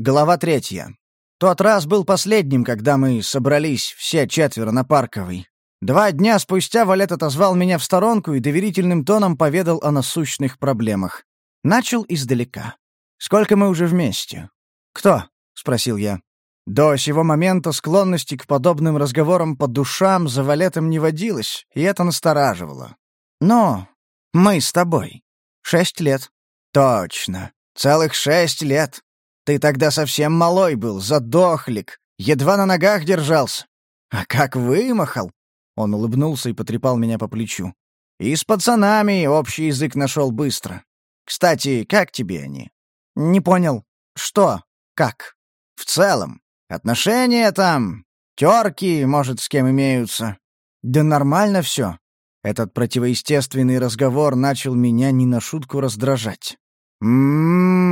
Глава третья. Тот раз был последним, когда мы собрались все четверо на Парковой. Два дня спустя Валет отозвал меня в сторонку и доверительным тоном поведал о насущных проблемах. Начал издалека. «Сколько мы уже вместе?» «Кто?» — спросил я. До сего момента склонности к подобным разговорам по душам за Валетом не водилось, и это настораживало. «Но мы с тобой. Шесть лет». «Точно. Целых шесть лет. Ты тогда совсем малой был, задохлик, едва на ногах держался. А как вымахал!» Он улыбнулся и потрепал меня по плечу. «И с пацанами общий язык нашел быстро. Кстати, как тебе они?» «Не понял. Что? Как?» «В целом. Отношения там, терки, может, с кем имеются». «Да нормально все. Этот противоестественный разговор начал меня не на шутку раздражать. «Ммм,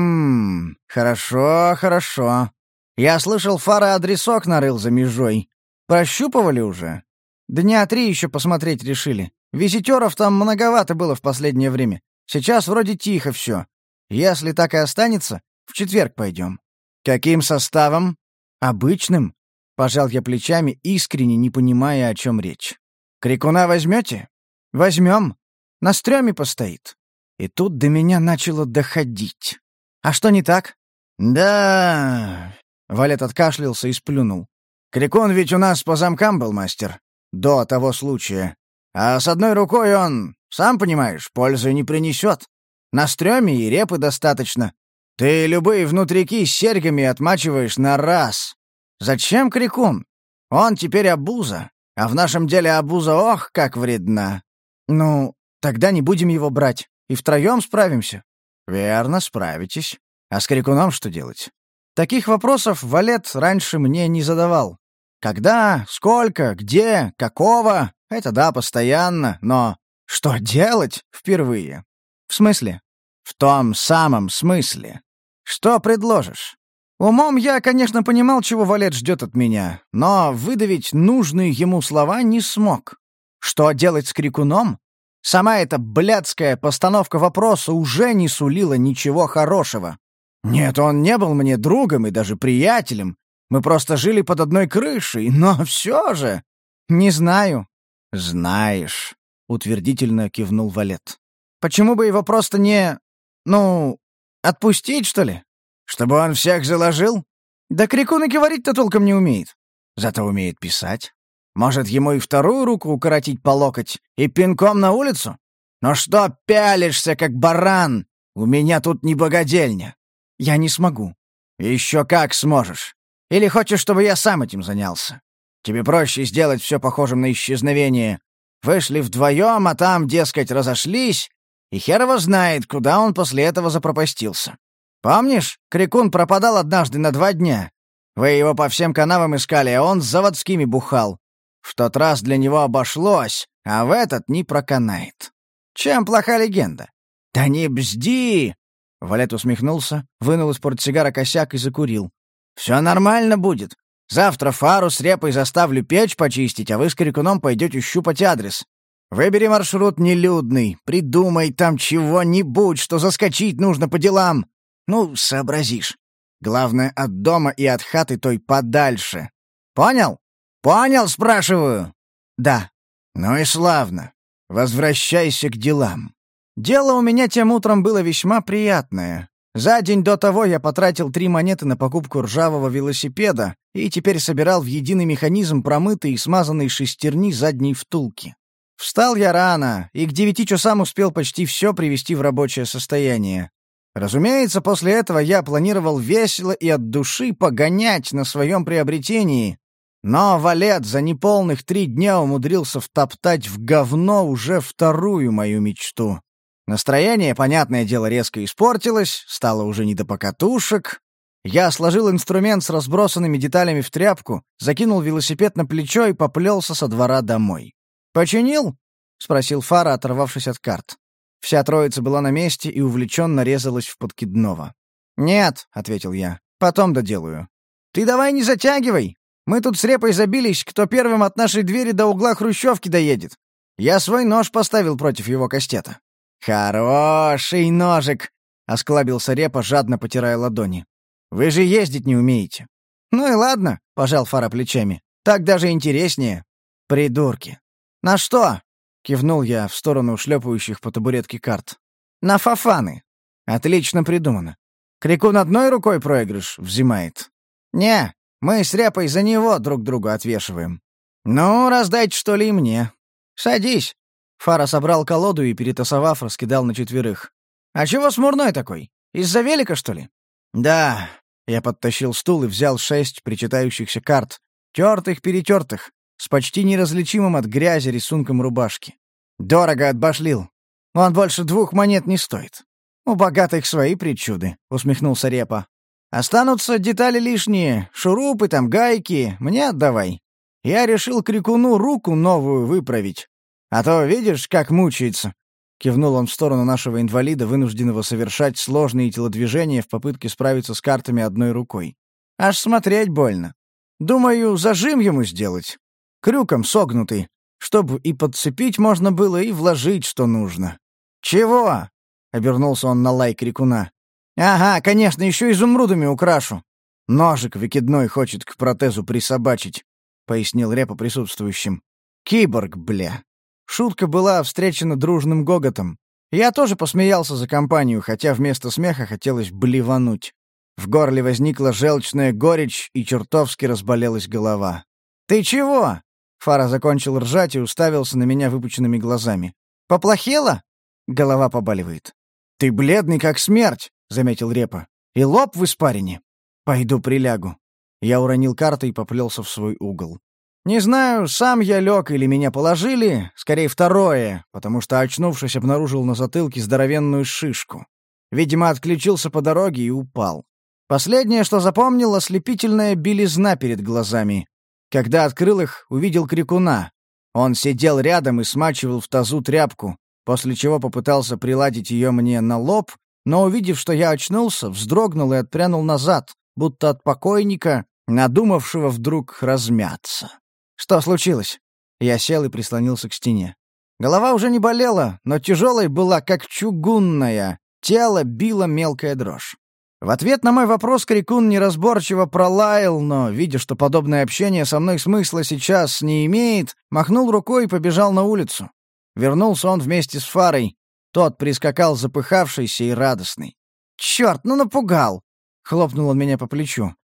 хорошо, хорошо. Я слышал, Фара адресок нарыл за межой. Прощупывали уже? Дня три еще посмотреть решили. Визитеров там многовато было в последнее время. Сейчас вроде тихо все. Если так и останется, в четверг пойдем. Каким составом? Обычным. Пожал я плечами, искренне не понимая, о чем речь. Крикуна возьмете? Возьмем. На стреме постоит. И тут до меня начало доходить. «А что не так?» «Да...» — Валет откашлялся и сплюнул. «Крикун ведь у нас по замкам был мастер. До того случая. А с одной рукой он, сам понимаешь, пользы не принесет. На стреме и репы достаточно. Ты любые внутрики с серьгами отмачиваешь на раз. Зачем крикун? Он теперь обуза. А в нашем деле обуза ох, как вредна. Ну, тогда не будем его брать. И втроем справимся?» «Верно, справитесь. А с крикуном что делать?» Таких вопросов Валет раньше мне не задавал. Когда, сколько, где, какого — это да, постоянно, но что делать впервые? В смысле? В том самом смысле. Что предложишь? Умом я, конечно, понимал, чего Валет ждет от меня, но выдавить нужные ему слова не смог. Что делать с крикуном? Сама эта блядская постановка вопроса уже не сулила ничего хорошего. Нет, он не был мне другом и даже приятелем. Мы просто жили под одной крышей, но все же... Не знаю. Знаешь, — утвердительно кивнул Валет. Почему бы его просто не... ну... отпустить, что ли? Чтобы он всех заложил? Да Крикун и говорить-то толком не умеет. Зато умеет писать. Может, ему и вторую руку укоротить по локоть и пинком на улицу? Но что пялишься, как баран? У меня тут не богадельня. Я не смогу. Еще как сможешь. Или хочешь, чтобы я сам этим занялся? Тебе проще сделать все похожим на исчезновение. Вышли вдвоем, а там, дескать, разошлись, и хер его знает, куда он после этого запропастился. Помнишь, Крикун пропадал однажды на два дня? Вы его по всем канавам искали, а он с заводскими бухал. В тот раз для него обошлось, а в этот не проканает. Чем плоха легенда? Да не бзди! Валет усмехнулся, вынул из портсигара косяк и закурил. Все нормально будет. Завтра фару с репой заставлю печь почистить, а вы с крикуном пойдете щупать адрес. Выбери маршрут нелюдный, придумай там чего-нибудь, что заскочить нужно по делам. Ну, сообразишь. Главное, от дома и от хаты той подальше. Понял? «Понял, спрашиваю?» «Да». «Ну и славно. Возвращайся к делам». Дело у меня тем утром было весьма приятное. За день до того я потратил три монеты на покупку ржавого велосипеда и теперь собирал в единый механизм промытые и смазанные шестерни задней втулки. Встал я рано, и к девяти часам успел почти все привести в рабочее состояние. Разумеется, после этого я планировал весело и от души погонять на своем приобретении, но Валет за неполных три дня умудрился втоптать в говно уже вторую мою мечту. Настроение, понятное дело, резко испортилось, стало уже не до покатушек. Я сложил инструмент с разбросанными деталями в тряпку, закинул велосипед на плечо и поплелся со двора домой. «Починил?» — спросил Фара, оторвавшись от карт. Вся троица была на месте и увлеченно резалась в подкидного. «Нет», — ответил я, — «потом доделаю». «Ты давай не затягивай!» Мы тут с репой забились, кто первым от нашей двери до угла хрущевки доедет. Я свой нож поставил против его кастета». «Хороший ножик!» — осклабился репа, жадно потирая ладони. Вы же ездить не умеете». «Ну и ладно», — пожал Фара плечами. «Так даже интереснее». «Придурки». «На что?» — кивнул я в сторону шлепающих по табуретке карт. «На фафаны». «Отлично придумано. Крикун одной рукой проигрыш взимает». «Не, мы с Ряпой за него друг другу отвешиваем». «Ну, раздайте, что ли, и мне. Садись». Фара собрал колоду и, перетасовав, раскидал на четверых. «А чего смурной такой? Из-за велика, что ли?» «Да». Я подтащил стул и взял шесть причитающихся карт. Тертых-перетертых, с почти неразличимым от грязи рисунком рубашки. Дорого отбашлил. Он больше двух монет не стоит. У богатых свои причуды, — усмехнулся Репа. Останутся детали лишние, шурупы там, гайки, мне отдавай. Я решил крикуну руку новую выправить. А то видишь, как мучается. Кивнул он в сторону нашего инвалида, вынужденного совершать сложные телодвижения в попытке справиться с картами одной рукой. Аж смотреть больно. Думаю, зажим ему сделать. Крюком согнутый, чтобы и подцепить можно было, и вложить, что нужно. «Чего?» — обернулся он на лай крикуна. «Ага, конечно, еще изумрудами украшу. Ножик выкидной хочет к протезу присобачить», — пояснил Репа присутствующим. «Киборг, бля». Шутка была встречена дружным гоготом. Я тоже посмеялся за компанию, хотя вместо смеха хотелось блевануть. В горле возникла желчная горечь, и чертовски разболелась голова. «Ты чего?» Фара закончил ржать и уставился на меня выпученными глазами. «Поплохело?» Голова побаливает. «Ты бледный, как смерть», — заметил Репа. «И лоб в испарине». «Пойду прилягу». Я уронил карты и поплелся в свой угол. Не знаю, сам я лег или меня положили, скорее второе, потому что, очнувшись, обнаружил на затылке здоровенную шишку. Видимо, отключился по дороге и упал. Последнее, что запомнил, ослепительная белизна перед глазами. Когда открыл их, увидел крикуна. Он сидел рядом и смачивал в тазу тряпку, после чего попытался приладить ее мне на лоб, но, увидев, что я очнулся, вздрогнул и отпрянул назад, будто от покойника, надумавшего вдруг размяться. «Что случилось?» Я сел и прислонился к стене. Голова уже не болела, но тяжелой была, как чугунная. Тело било мелкая дрожь. В ответ на мой вопрос Крикун неразборчиво пролаял, но, видя, что подобное общение со мной смысла сейчас не имеет, махнул рукой и побежал на улицу. Вернулся он вместе с Фарой. Тот прискакал запыхавшийся и радостный. «Черт, ну напугал!» — хлопнул он меня по плечу.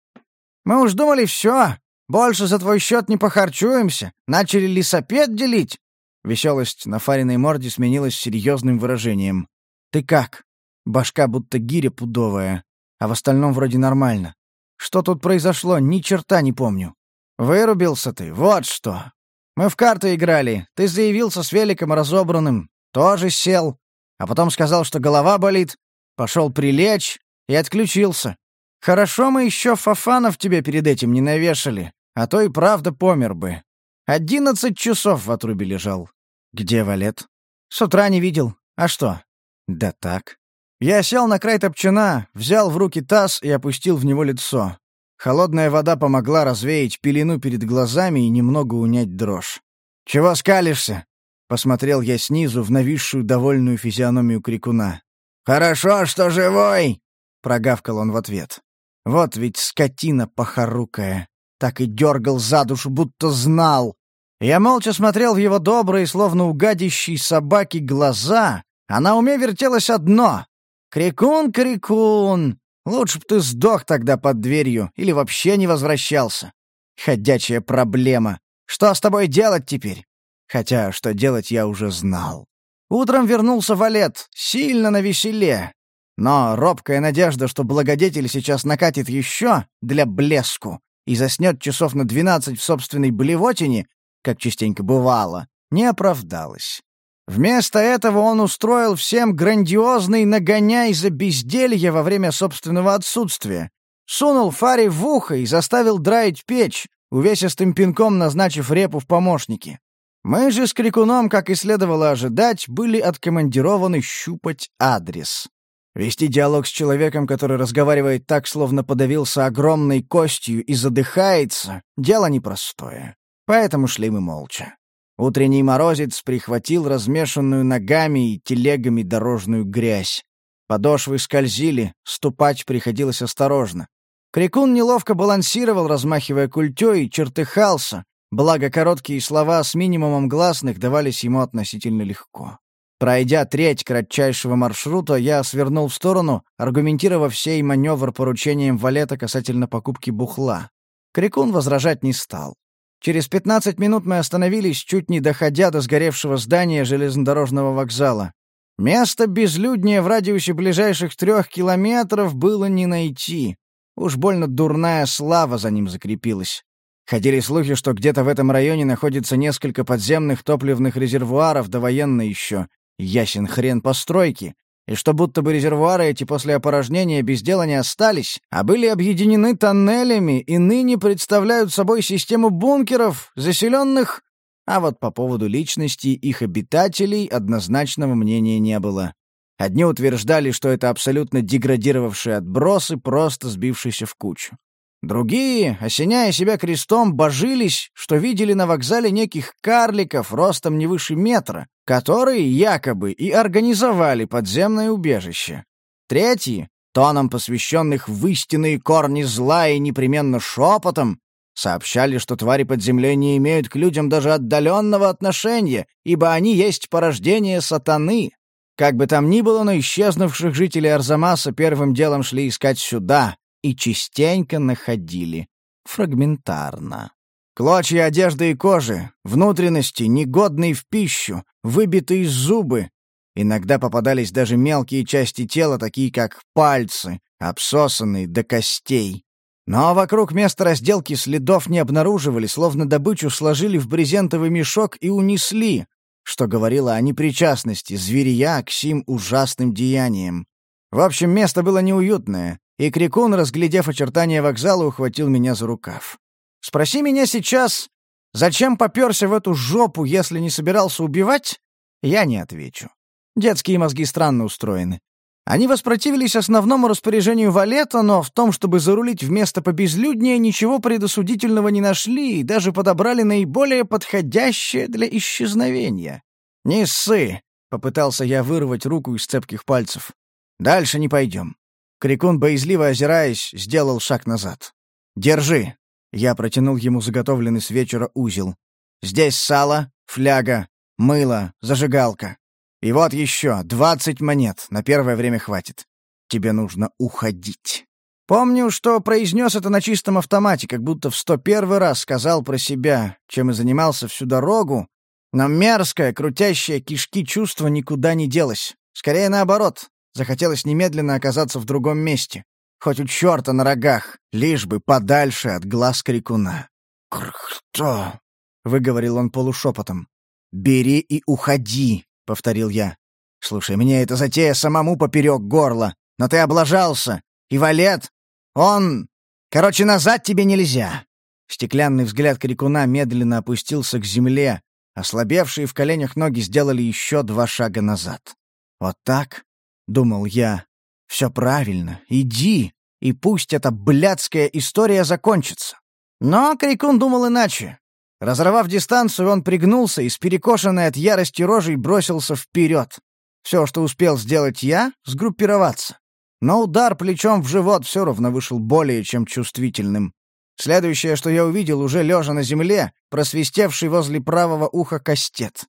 «Мы уж думали, все, больше за твой счет не похарчуемся. Начали лесопед делить?» Веселость на Фариной морде сменилась серьезным выражением. «Ты как?» Башка будто гиря пудовая, а в остальном вроде нормально. Что тут произошло, ни черта не помню. Вырубился ты, вот что. Мы в карты играли, ты заявился с великом разобранным, тоже сел, а потом сказал, что голова болит, пошел прилечь и отключился. Хорошо мы еще фафанов тебе перед этим не навешали. А то и правда помер бы. Одиннадцать часов в отрубе лежал. Где Валет? С утра не видел. А что? Да так. Я сел на край топчана, взял в руки таз и опустил в него лицо. Холодная вода помогла развеять пелену перед глазами и немного унять дрожь. «Чего скалишься?» — посмотрел я снизу в нависшую довольную физиономию крикуна. «Хорошо, что живой!» — прогавкал он в ответ. «Вот ведь скотина похорукая!» так и дергал за душу, будто знал. Я молча смотрел в его добрые, словно угадящие собаки, глаза, а на уме вертелось одно. «Крикун, крикун! Лучше б ты сдох тогда под дверью или вообще не возвращался. Ходячая проблема. Что с тобой делать теперь?» Хотя, что делать я уже знал. Утром вернулся Валет, сильно навеселе. Но робкая надежда, что благодетель сейчас накатит еще для блеску, и заснет часов на двенадцать в собственной блевотине, как частенько бывало, не оправдалась. Вместо этого он устроил всем грандиозный нагоняй за безделье во время собственного отсутствия. Сунул Фаре в ухо и заставил драить печь, увесистым пинком назначив репу в помощники. Мы же с Крикуном, как и следовало ожидать, были откомандированы щупать адрес. Вести диалог с человеком, который разговаривает так, словно подавился огромной костью и задыхается, дело непростое. Поэтому шли мы молча. Утренний морозец прихватил размешанную ногами и телегами дорожную грязь. Подошвы скользили, ступать приходилось осторожно. Крикун неловко балансировал, размахивая культей, и чертыхался, благо короткие слова с минимумом гласных давались ему относительно легко. Пройдя треть кратчайшего маршрута, я свернул в сторону, аргументировав сей маневр поручением валета касательно покупки бухла. Крикун возражать не стал. Через 15 минут мы остановились, чуть не доходя до сгоревшего здания железнодорожного вокзала. Место безлюднее в радиусе ближайших трех километров было не найти. Уж больно дурная слава за ним закрепилась. Ходили слухи, что где-то в этом районе находится несколько подземных топливных резервуаров, довоенно еще, ясен хрен постройки, и что будто бы резервуары эти после опорожнения без дела не остались, а были объединены тоннелями и ныне представляют собой систему бункеров, заселенных... А вот по поводу личности их обитателей однозначного мнения не было. Одни утверждали, что это абсолютно деградировавшие отбросы, просто сбившиеся в кучу. Другие, осеняя себя крестом, божились, что видели на вокзале неких карликов ростом не выше метра, которые якобы и организовали подземное убежище. Третьи, тоном посвященных в истинные корни зла и непременно шепотом, сообщали, что твари под землей не имеют к людям даже отдаленного отношения, ибо они есть порождение сатаны. Как бы там ни было, но исчезнувших жителей Арзамаса первым делом шли искать сюда, и частенько находили. Фрагментарно. Клочья одежды и кожи, внутренности, негодные в пищу, выбитые зубы. Иногда попадались даже мелкие части тела, такие как пальцы, обсосанные до костей. Но вокруг места разделки следов не обнаруживали, словно добычу сложили в брезентовый мешок и унесли, что говорило о непричастности зверя к сим ужасным деяниям. В общем, место было неуютное, и Крикун, разглядев очертания вокзала, ухватил меня за рукав. «Спроси меня сейчас, зачем попёрся в эту жопу, если не собирался убивать?» Я не отвечу. Детские мозги странно устроены. Они воспротивились основному распоряжению Валета, но в том, чтобы зарулить в место побезлюднее, ничего предосудительного не нашли и даже подобрали наиболее подходящее для исчезновения. «Не ссы!» — попытался я вырвать руку из цепких пальцев. «Дальше не пойдем. Крикун, боязливо озираясь, сделал шаг назад. «Держи!» Я протянул ему заготовленный с вечера узел. «Здесь сало, фляга, мыло, зажигалка. И вот еще двадцать монет, на первое время хватит. Тебе нужно уходить». Помню, что произнес это на чистом автомате, как будто в сто первый раз сказал про себя, чем и занимался всю дорогу, но мерзкое, крутящее кишки чувство никуда не делось. Скорее наоборот, Захотелось немедленно оказаться в другом месте. Хоть у черта на рогах, лишь бы подальше от глаз крикуна. «Кто?» — выговорил он полушепотом. «Бери и уходи», — повторил я. «Слушай, мне эта затея самому поперек горла, но ты облажался. И Валет, он... Короче, назад тебе нельзя». Стеклянный взгляд крикуна медленно опустился к земле, ослабевшие в коленях ноги сделали еще два шага назад. Вот так, — думал я. «Все правильно. Иди, и пусть эта блядская история закончится». Но Крикун думал иначе. Разорвав дистанцию, он пригнулся и с перекошенной от ярости рожей бросился вперед. Все, что успел сделать я — сгруппироваться. Но удар плечом в живот все равно вышел более чем чувствительным. Следующее, что я увидел, уже лежа на земле, просвистевший возле правого уха кастет.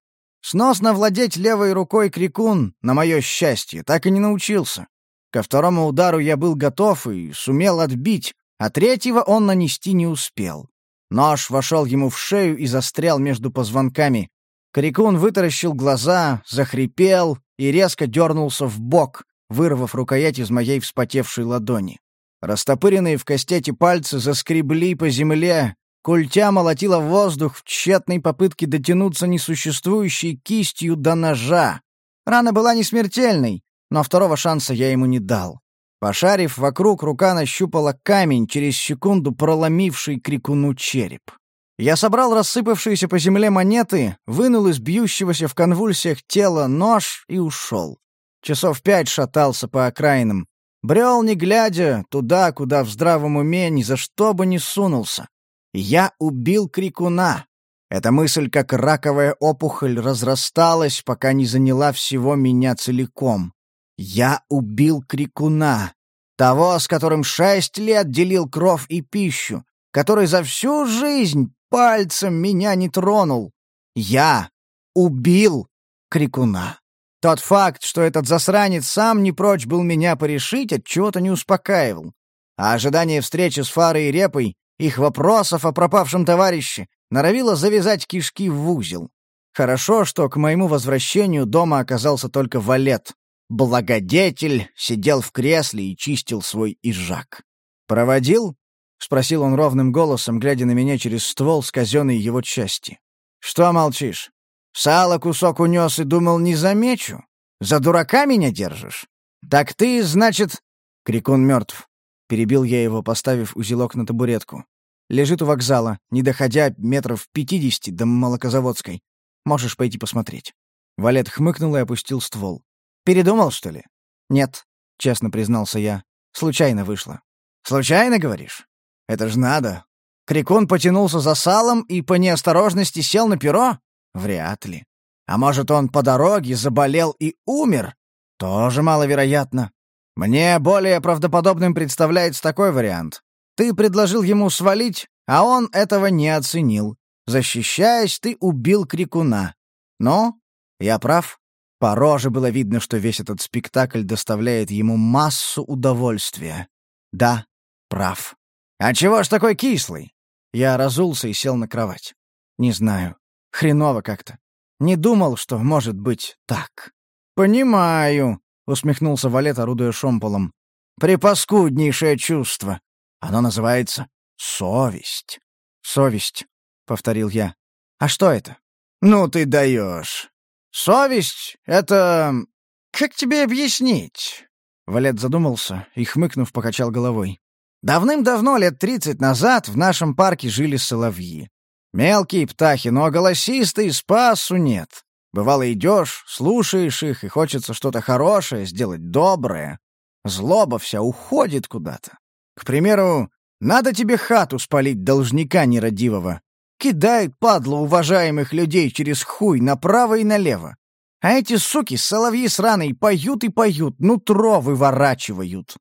Сносно владеть левой рукой крикун, на мое счастье, так и не научился. Ко второму удару я был готов и сумел отбить, а третьего он нанести не успел. Нож вошел ему в шею и застрял между позвонками. Крикун вытаращил глаза, захрипел и резко дернулся в бок, вырвав рукоять из моей вспотевшей ладони. Растопыренные в кастете пальцы заскребли по земле, Культя молотила воздух в тщетной попытке дотянуться несуществующей кистью до ножа. Рана была не смертельной, но второго шанса я ему не дал. Пошарив вокруг, рука нащупала камень, через секунду проломивший крикуну череп. Я собрал рассыпавшиеся по земле монеты, вынул из бьющегося в конвульсиях тела нож и ушел. Часов пять шатался по окраинам. Брел, не глядя, туда, куда в здравом уме ни за что бы не сунулся. Я убил крикуна. Эта мысль, как раковая опухоль, разрасталась, пока не заняла всего меня целиком. Я убил крикуна. Того, с которым шесть лет делил кровь и пищу, который за всю жизнь пальцем меня не тронул. Я убил крикуна. Тот факт, что этот засранец сам не прочь был меня порешить, от чего то не успокаивал. А ожидание встречи с Фарой и Репой, их вопросов о пропавшем товарище, норовило завязать кишки в узел. Хорошо, что к моему возвращению дома оказался только валет. Благодетель сидел в кресле и чистил свой изжак. «Проводил?» — спросил он ровным голосом, глядя на меня через ствол с казенной его части. «Что молчишь? Сало кусок унес и думал, не замечу. За дурака меня держишь? Так ты, значит...» Крикун мертв. Перебил я его, поставив узелок на табуретку. Лежит у вокзала, не доходя метров пятидесяти до Молокозаводской. Можешь пойти посмотреть. Валет хмыкнул и опустил ствол. «Передумал, что ли?» «Нет», — честно признался я. «Случайно вышло». «Случайно, говоришь? Это ж надо. Крикун потянулся за салом и по неосторожности сел на перо? Вряд ли. А может, он по дороге заболел и умер? Тоже маловероятно. Мне более правдоподобным представляется такой вариант. Ты предложил ему свалить, а он этого не оценил. Защищаясь, ты убил крикуна. Но я прав. По роже было видно, что весь этот спектакль доставляет ему массу удовольствия. Да, прав. А чего ж такой кислый? Я разулся и сел на кровать. Не знаю. Хреново как-то. Не думал, что может быть так. «Понимаю», — усмехнулся Валет, орудуя шомполом. «Припаскуднейшее чувство. Оно называется совесть». «Совесть», — повторил я. «А что это?» «Ну ты даешь. Совесть — это... Как тебе объяснить?» Валет задумался и, хмыкнув, покачал головой. «Давным-давно, лет тридцать назад, в нашем парке жили соловьи. Мелкие птахи, но голосистые спасу нет. Бывало, идешь, слушаешь их, и хочется что-то хорошее сделать, доброе. Злоба вся уходит куда-то. К примеру, надо тебе хату спалить должника нерадивого. Кидает падлу уважаемых людей через хуй направо и налево. А эти суки, соловьи сраные, поют и поют, нутро выворачивают.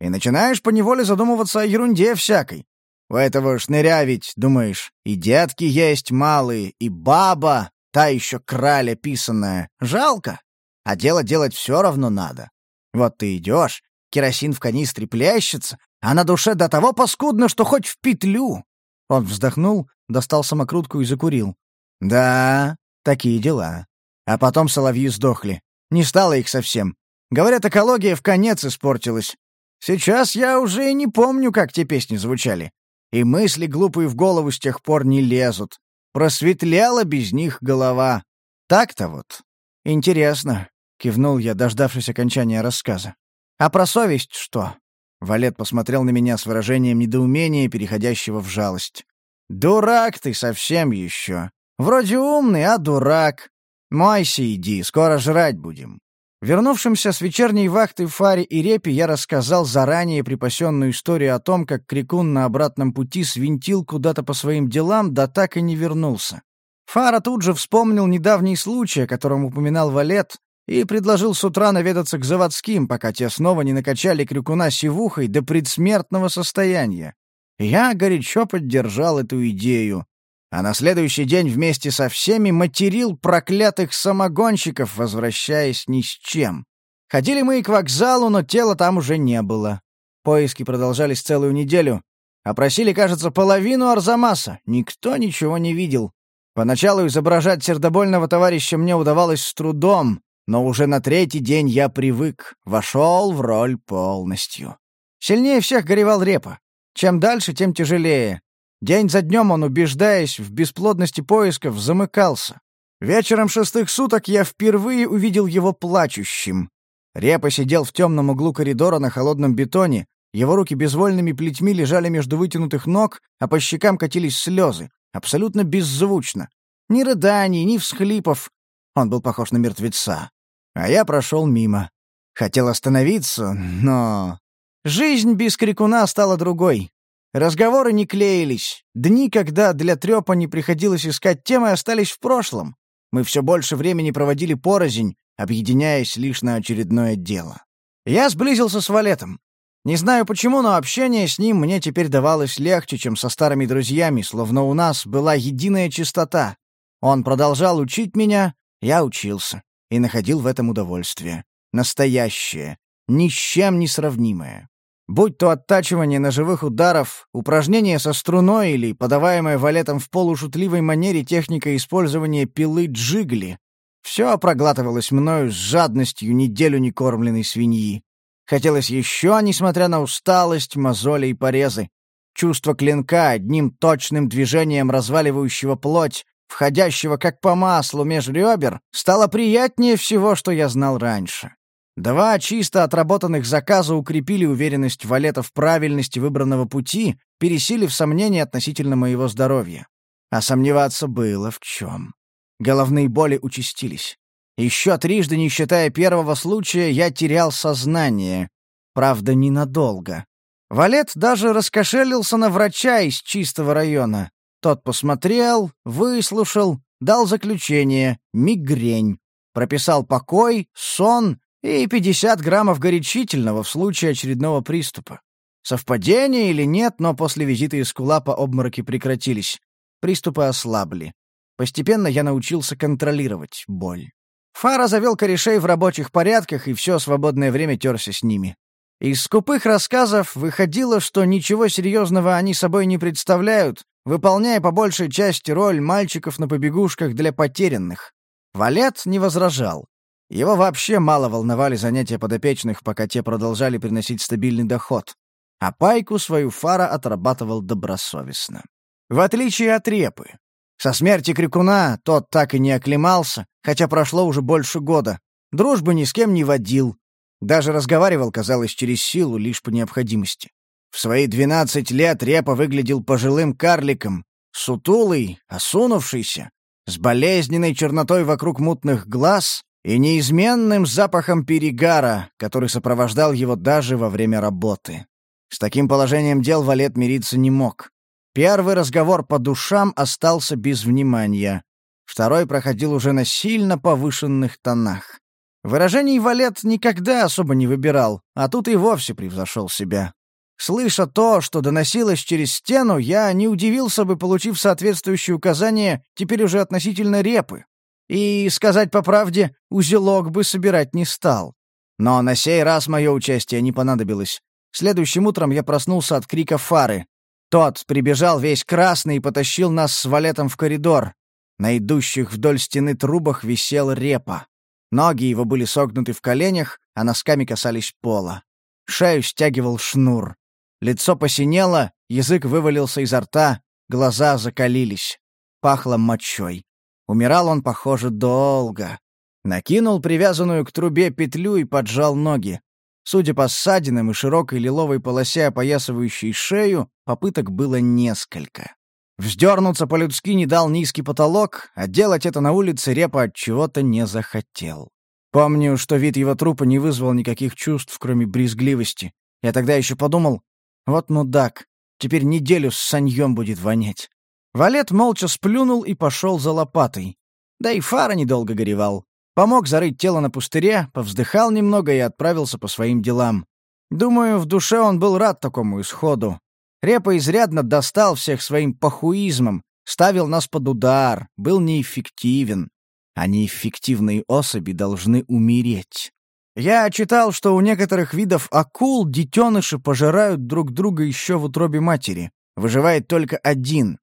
И начинаешь поневоле задумываться о ерунде всякой. У этого шныря ведь, думаешь, и детки есть малые, и баба, та еще краля писанная. Жалко. А дело делать все равно надо. Вот ты идешь, керосин в канистре плещется, а на душе до того паскудно, что хоть в петлю. Он вздохнул, достал самокрутку и закурил. Да, такие дела. А потом соловьи сдохли. Не стало их совсем. Говорят, экология в конец испортилась. Сейчас я уже и не помню, как те песни звучали. И мысли глупые в голову с тех пор не лезут. Просветляла без них голова. Так-то вот. Интересно, — кивнул я, дождавшись окончания рассказа. А про совесть что? Валет посмотрел на меня с выражением недоумения, переходящего в жалость. «Дурак ты совсем еще. Вроде умный, а дурак. Мойся иди, скоро жрать будем». Вернувшимся с вечерней вахты Фаре и Репе я рассказал заранее припасенную историю о том, как Крикун на обратном пути свинтил куда-то по своим делам, да так и не вернулся. Фара тут же вспомнил недавний случай, о котором упоминал Валет, и предложил с утра наведаться к заводским, пока те снова не накачали Крюкуна сивухой до предсмертного состояния. Я горячо поддержал эту идею, а на следующий день вместе со всеми материл проклятых самогонщиков, возвращаясь ни с чем. Ходили мы и к вокзалу, но тела там уже не было. Поиски продолжались целую неделю. Опросили, кажется, половину Арзамаса. Никто ничего не видел. Поначалу изображать сердобольного товарища мне удавалось с трудом, но уже на третий день я привык, вошел в роль полностью. Сильнее всех горевал Репа. Чем дальше, тем тяжелее. День за днем он, убеждаясь в бесплодности поисков, замыкался. Вечером шестых суток я впервые увидел его плачущим. Репа сидел в темном углу коридора на холодном бетоне, его руки безвольными плетьми лежали между вытянутых ног, а по щекам катились слезы, абсолютно беззвучно. Ни рыданий, ни всхлипов. Он был похож на мертвеца. А я прошел мимо. Хотел остановиться, но... Жизнь без крикуна стала другой. Разговоры не клеились. Дни, когда для трёпа не приходилось искать темы, остались в прошлом. Мы все больше времени проводили порознь, объединяясь лишь на очередное дело. Я сблизился с Валетом. Не знаю почему, но общение с ним мне теперь давалось легче, чем со старыми друзьями, словно у нас была единая чистота. Он продолжал учить меня, я учился и находил в этом удовольствие. Настоящее, ни с чем не сравнимое. Будь то оттачивание ножевых ударов, упражнение со струной или подаваемая валетом в полушутливой манере техника использования пилы джигли, все проглатывалось мною с жадностью неделю некормленной свиньи. Хотелось еще, несмотря на усталость, мозоли и порезы. Чувство клинка, одним точным движением разваливающего плоть, входящего как по маслу меж ребер, стало приятнее всего, что я знал раньше. Два чисто отработанных заказа укрепили уверенность Валета в правильности выбранного пути, пересилив сомнения относительно моего здоровья. А сомневаться было в чем. Головные боли участились. Еще трижды, не считая первого случая, я терял сознание. Правда, ненадолго. Валет даже раскошелился на врача из чистого района. Тот посмотрел, выслушал, дал заключение — мигрень. Прописал покой, сон и 50 граммов горячительного в случае очередного приступа. Совпадение или нет, но после визита из Кулапа обмороки прекратились. Приступы ослабли. Постепенно я научился контролировать боль. Фара завел корешей в рабочих порядках и все свободное время терся с ними. Из скупых рассказов выходило, что ничего серьезного они собой не представляют, выполняя по большей части роль мальчиков на побегушках для потерянных. Валет не возражал. Его вообще мало волновали занятия подопечных, пока те продолжали приносить стабильный доход. А пайку свою Фара отрабатывал добросовестно. В отличие от Репы, со смерти Крикуна тот так и не оклемался, хотя прошло уже больше года. Дружбы ни с кем не водил. Даже разговаривал, казалось, через силу, лишь по необходимости. В свои двенадцать лет Репа выглядел пожилым карликом, сутулый, осунувшийся, с болезненной чернотой вокруг мутных глаз и неизменным запахом перегара, который сопровождал его даже во время работы. С таким положением дел Валет мириться не мог. Первый разговор по душам остался без внимания. Второй проходил уже на сильно повышенных тонах. Выражений Валет никогда особо не выбирал, а тут и вовсе превзошел себя. Слыша то, что доносилось через стену, я не удивился бы, получив соответствующие указания теперь уже относительно репы. И, сказать по правде, узелок бы собирать не стал. Но на сей раз мое участие не понадобилось. Следующим утром я проснулся от крика фары. Тот прибежал весь красный и потащил нас с валетом в коридор. На идущих вдоль стены трубах висел репа. Ноги его были согнуты в коленях, а носками касались пола. Шею стягивал шнур. Лицо посинело, язык вывалился изо рта, глаза закалились. Пахло мочой. Умирал он, похоже, долго. Накинул привязанную к трубе петлю и поджал ноги. Судя по ссадинам и широкой лиловой полосе, опоясывающей шею, попыток было несколько. Вздернуться по-людски не дал низкий потолок, а делать это на улице Репа от чего-то не захотел. Помню, что вид его трупа не вызвал никаких чувств, кроме брезгливости. Я тогда еще подумал, вот мудак, теперь неделю с саньем будет вонять. Валет молча сплюнул и пошел за лопатой. Да и Фара недолго горевал. Помог зарыть тело на пустыре, повздыхал немного и отправился по своим делам. Думаю, в душе он был рад такому исходу. Репа изрядно достал всех своим похуизмом, ставил нас под удар, был неэффективен. А неэффективные особи должны умереть. Я читал, что у некоторых видов акул детеныши пожирают друг друга еще в утробе матери. Выживает только один.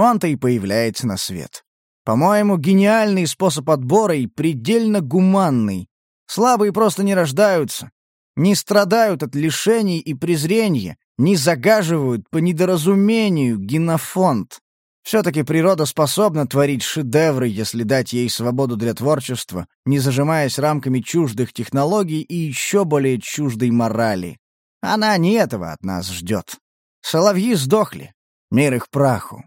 Он-то и появляется на свет. По-моему, гениальный способ отбора и предельно гуманный. Слабые просто не рождаются, не страдают от лишений и презрения, не загаживают по недоразумению генофонд. Все-таки природа способна творить шедевры, если дать ей свободу для творчества, не зажимаясь рамками чуждых технологий и еще более чуждой морали. Она не этого от нас ждет. Соловьи сдохли. Мир их праху.